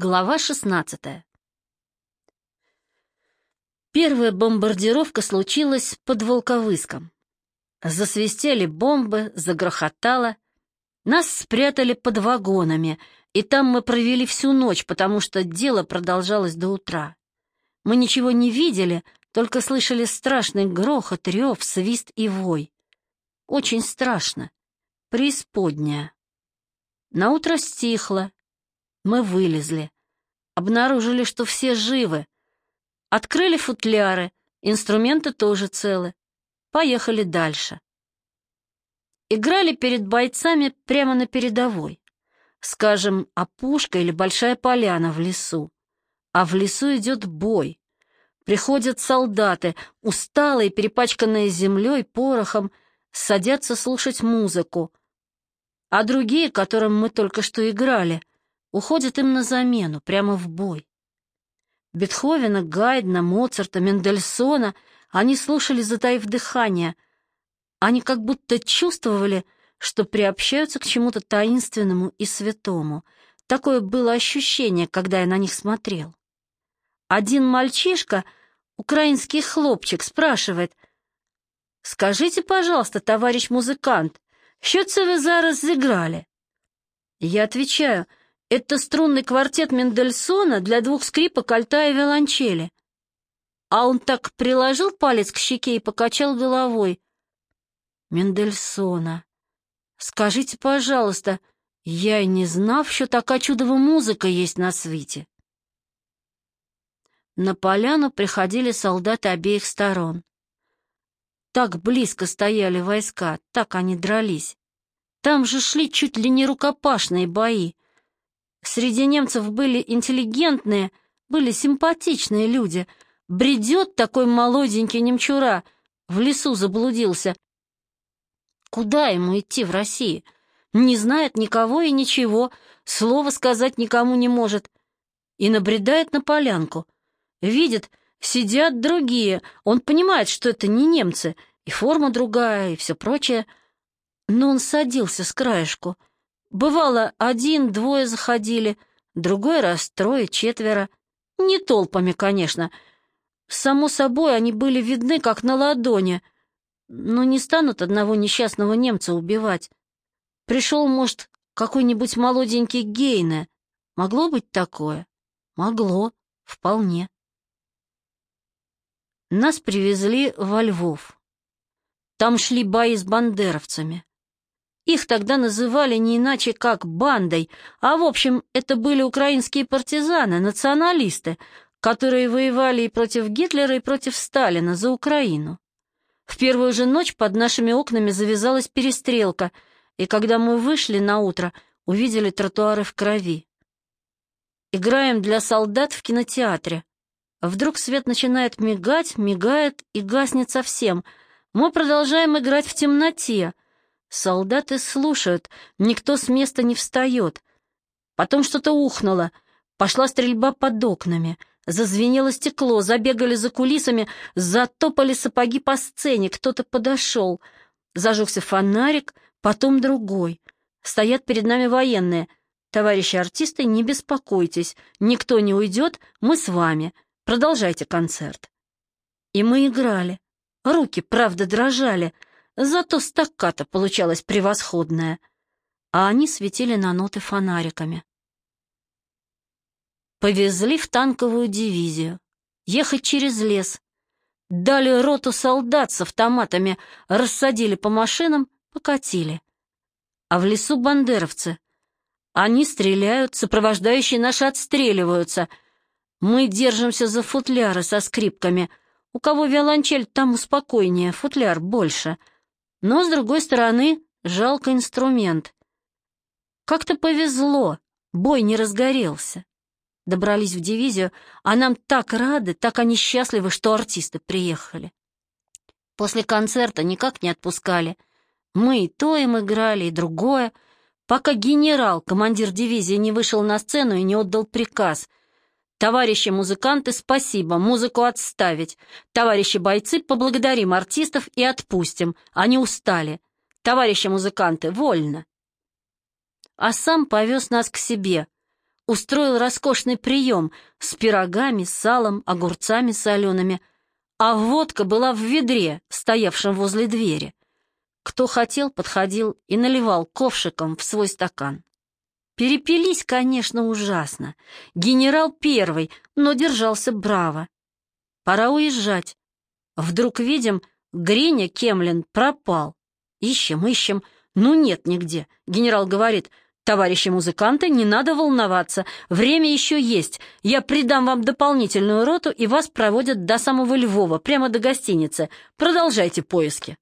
Глава 16 Первая бомбардировка случилась под Волковыском. Засвистели бомбы, загрохотало. Нас спрятали под вагонами, и там мы провели всю ночь, потому что дело продолжалось до утра. Мы ничего не видели, только слышали страшный грохот, рев, свист и вой. Очень страшно. Преисподняя. Наутро стихло, мы вылезли. Обнаружили, что все живы. Открыли футляры, инструменты тоже целы. Поехали дальше. Играли перед бойцами прямо на передовой. Скажем, опушка или большая поляна в лесу. А в лесу идет бой. Приходят солдаты, усталые, перепачканные землей, порохом, садятся слушать музыку. А другие, которым мы только что играли, уходят им на замену, прямо в бой. Бетховена, Гайдна, Моцарта, Мендельсона они слушали, затаив дыхание. Они как будто чувствовали, что приобщаются к чему-то таинственному и святому. Такое было ощущение, когда я на них смотрел. Один мальчишка, украинский хлопчик, спрашивает, «Скажите, пожалуйста, товарищ музыкант, что це вы зараз зіграли?» Я отвечаю, это струнный квартет Мендельсона для двух скрипок, альта и виолончели. А он так приложил палец к щеке и покачал головой. Мендельсона. Скажите, пожалуйста, я и не знав, что такая чудова музыка есть на свете. На поляну приходили солдаты обеих сторон. Так близко стояли войска, так они дрались. Там же шли чуть ли не рукопашные бои. Среди немцев были интеллигентные, были симпатичные люди. Бредет такой молоденький немчура, в лесу заблудился. Куда ему идти в России? Не знает никого и ничего, слова сказать никому не может. И набредает на полянку. Видит, сидят другие, он понимает, что это не немцы, и форма другая, и все прочее. Но он садился с краешку — Бывало, один-двое заходили, другой раз трое, четверо. Не толпами, конечно. Само собой, они были видны, как на ладони. Но не станут одного несчастного немца убивать. Пришел, может, какой-нибудь молоденький Гейне. Могло быть такое? Могло, вполне. Нас привезли во Львов. Там шли бои с бандеровцами. Их тогда называли не иначе как бандой, а в общем это были украинские партизаны, националисты, которые воевали и против Гитлера, и против Сталина за Украину. В первую же ночь под нашими окнами завязалась перестрелка, и когда мы вышли на утро, увидели тротуары в крови. Играем для солдат в кинотеатре. Вдруг свет начинает мигать, мигает и гаснет совсем. Мы продолжаем играть в темноте — Солдаты слушают, никто с места не встает. Потом что-то ухнуло, пошла стрельба под окнами, зазвенело стекло, забегали за кулисами, затопали сапоги по сцене, кто-то подошел. Зажегся фонарик, потом другой. Стоят перед нами военные. Товарищи артисты, не беспокойтесь, никто не уйдет, мы с вами. Продолжайте концерт. И мы играли. Руки, правда, дрожали — Зато стаккато получалось превосходное, а они светили на ноты фонариками. Повезли в танковую дивизию. Ехать через лес. Дали роту солдат с автоматами, рассадили по машинам, покатили. А в лесу бандеровцы. Они стреляют, сопровождающие наши отстреливаются. Мы держимся за футляры со скрипками. У кого виолончель, там успокойнее, футляр больше — но, с другой стороны, жалко инструмент. Как-то повезло, бой не разгорелся. Добрались в дивизию, а нам так рады, так они счастливы, что артисты приехали. После концерта никак не отпускали. Мы и то им играли, и другое, пока генерал, командир дивизии, не вышел на сцену и не отдал приказ Товарищи музыканты, спасибо, музыку отставить. Товарищи бойцы, поблагодарим артистов и отпустим. Они устали. Товарищи музыканты, вольно. А сам повез нас к себе. устроил роскошный прием с пирогами, салом, огурцами солеными, а водка была в ведре, стоявшем возле двери. Кто хотел, подходил и наливал ковшиком в свой стакан. Перепились, конечно, ужасно. Генерал первый, но держался браво. Пора уезжать. Вдруг видим, Гриня Кемлин пропал. Ищем, ищем, ну нет нигде. Генерал говорит, товарищи музыканты, не надо волноваться, время еще есть. Я придам вам дополнительную роту, и вас проводят до самого Львова, прямо до гостиницы. Продолжайте поиски.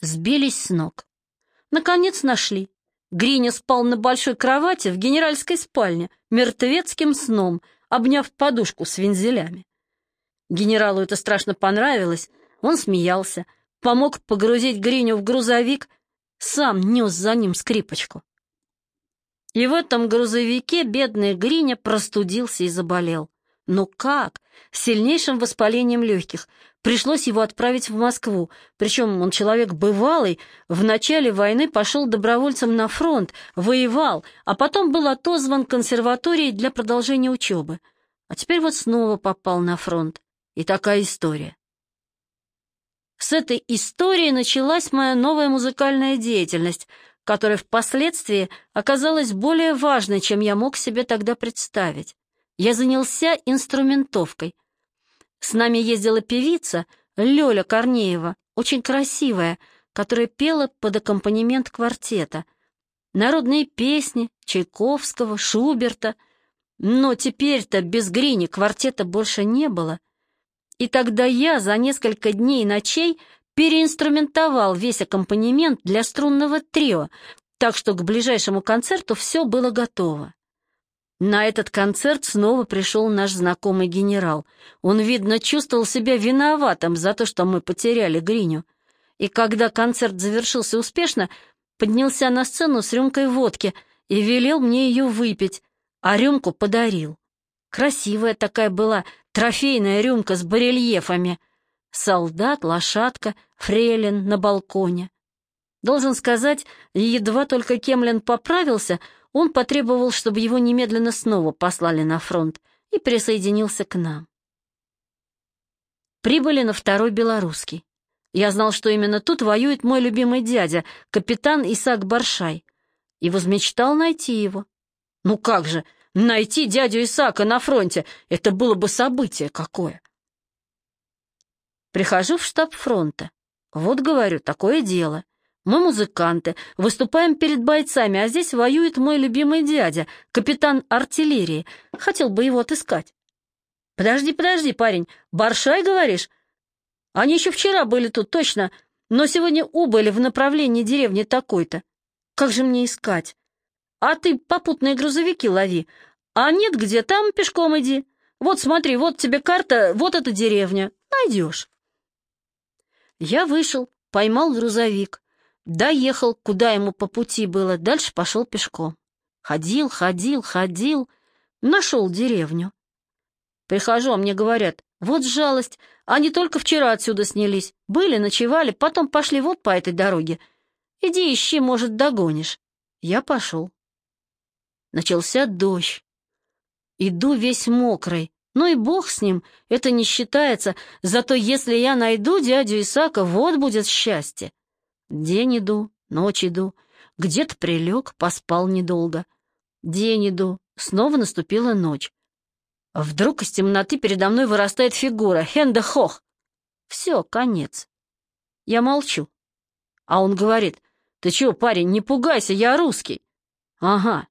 Сбились с ног. Наконец нашли. Гриня спал на большой кровати в генеральской спальне, мертвецким сном, обняв подушку с вензелями. Генералу это страшно понравилось, он смеялся, помог погрузить Гриню в грузовик, сам нес за ним скрипочку. И в этом грузовике бедный Гриня простудился и заболел. Но как? С сильнейшим воспалением легких. Пришлось его отправить в Москву. Причем он человек бывалый. В начале войны пошел добровольцем на фронт, воевал, а потом был отозван консерваторией для продолжения учебы. А теперь вот снова попал на фронт. И такая история. С этой истории началась моя новая музыкальная деятельность, которая впоследствии оказалась более важной, чем я мог себе тогда представить я занялся инструментовкой. С нами ездила певица Лёля Корнеева, очень красивая, которая пела под аккомпанемент квартета. Народные песни Чайковского, Шуберта. Но теперь-то без Грини квартета больше не было. И тогда я за несколько дней и ночей переинструментовал весь аккомпанемент для струнного трио, так что к ближайшему концерту все было готово. На этот концерт снова пришел наш знакомый генерал. Он, видно, чувствовал себя виноватым за то, что мы потеряли Гриню. И когда концерт завершился успешно, поднялся на сцену с рюмкой водки и велел мне ее выпить, а рюмку подарил. Красивая такая была трофейная рюмка с барельефами. Солдат, лошадка, фрейлин на балконе. Должен сказать, едва только Кемлин поправился — он потребовал, чтобы его немедленно снова послали на фронт, и присоединился к нам. Прибыли на второй белорусский. Я знал, что именно тут воюет мой любимый дядя, капитан Исаак Баршай, и возмечтал найти его. Ну как же, найти дядю Исаака на фронте, это было бы событие какое. Прихожу в штаб фронта. Вот, говорю, такое дело — мы музыканты, выступаем перед бойцами, а здесь воюет мой любимый дядя, капитан артиллерии. Хотел бы его отыскать. Подожди, подожди, парень, Баршай, говоришь? Они еще вчера были тут, точно, но сегодня убыли в направлении деревни такой-то. Как же мне искать? А ты попутные грузовики лови. А нет где, там пешком иди. Вот смотри, вот тебе карта, вот эта деревня. Найдешь. Я вышел, поймал грузовик. Доехал, куда ему по пути было, дальше пошел пешком. Ходил, ходил, ходил, нашел деревню. Прихожу, а мне говорят, вот жалость, они только вчера отсюда снялись. Были, ночевали, потом пошли вот по этой дороге. Иди ищи, может, догонишь. Я пошел. Начался дождь. Иду весь мокрый. Ну и бог с ним, это не считается. Зато если я найду дядю Исака, вот будет счастье. День иду, ночь иду, где-то прилег, поспал недолго. День иду, снова наступила ночь. Вдруг из темноты передо мной вырастает фигура, Хенда Хох. Все, конец. Я молчу. А он говорит, ты чего, парень, не пугайся, я русский. Ага,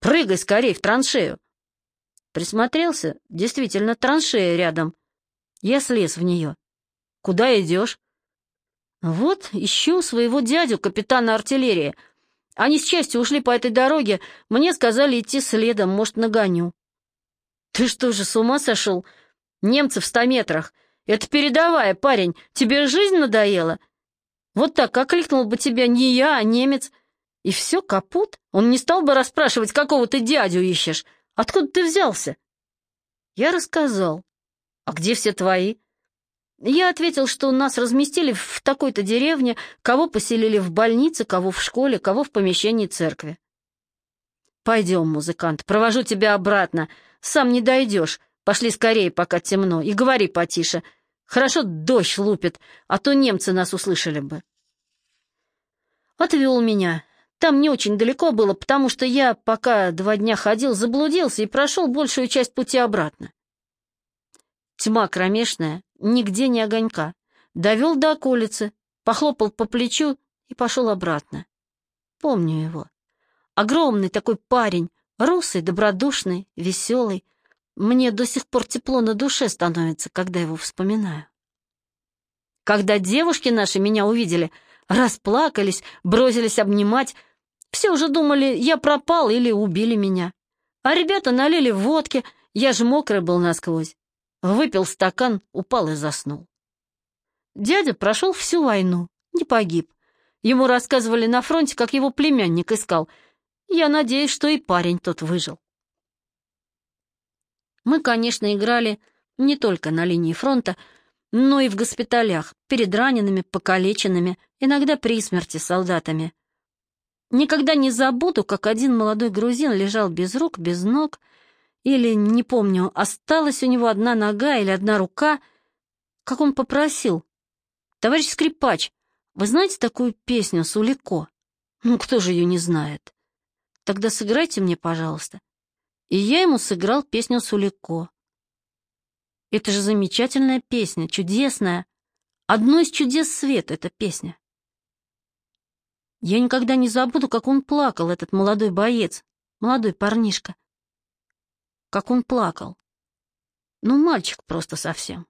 прыгай скорее в траншею. Присмотрелся, действительно, траншея рядом. Я слез в нее. Куда идешь? «Вот, ищу своего дядю, капитана артиллерии. Они с частью ушли по этой дороге. Мне сказали идти следом, может, нагоню». «Ты что же, с ума сошел? Немцы в ста метрах. Это передовая, парень. Тебе жизнь надоела? Вот так окликнул бы тебя не я, а немец. И все, капут. Он не стал бы расспрашивать, какого ты дядю ищешь. Откуда ты взялся?» Я рассказал. «А где все твои?» Я ответил, что нас разместили в такой-то деревне, кого поселили в больнице, кого в школе, кого в помещении церкви. Пойдем, музыкант, провожу тебя обратно. Сам не дойдешь. Пошли скорее, пока темно, и говори потише. Хорошо дождь лупит, а то немцы нас услышали бы. Отвел меня. Там не очень далеко было, потому что я, пока два дня ходил, заблудился и прошел большую часть пути обратно. Тьма кромешная, нигде не огонька. Довел до околицы, похлопал по плечу и пошел обратно. Помню его. Огромный такой парень, русый, добродушный, веселый. Мне до сих пор тепло на душе становится, когда его вспоминаю. Когда девушки наши меня увидели, расплакались, бросились обнимать, все уже думали, я пропал или убили меня. А ребята налили водки, я же мокрый был насквозь. Выпил стакан, упал и заснул. Дядя прошел всю войну, не погиб. Ему рассказывали на фронте, как его племянник искал. Я надеюсь, что и парень тот выжил. Мы, конечно, играли не только на линии фронта, но и в госпиталях, перед ранеными, покалеченными, иногда при смерти солдатами. Никогда не забуду, как один молодой грузин лежал без рук, без ног, или, не помню, осталась у него одна нога или одна рука, как он попросил. «Товарищ скрипач, вы знаете такую песню «Сулико»? Ну, кто же ее не знает? Тогда сыграйте мне, пожалуйста». И я ему сыграл песню «Сулико». Это же замечательная песня, чудесная. Одно из чудес света эта песня. Я никогда не забуду, как он плакал, этот молодой боец, молодой парнишка. Как он плакал. Ну, мальчик просто совсем.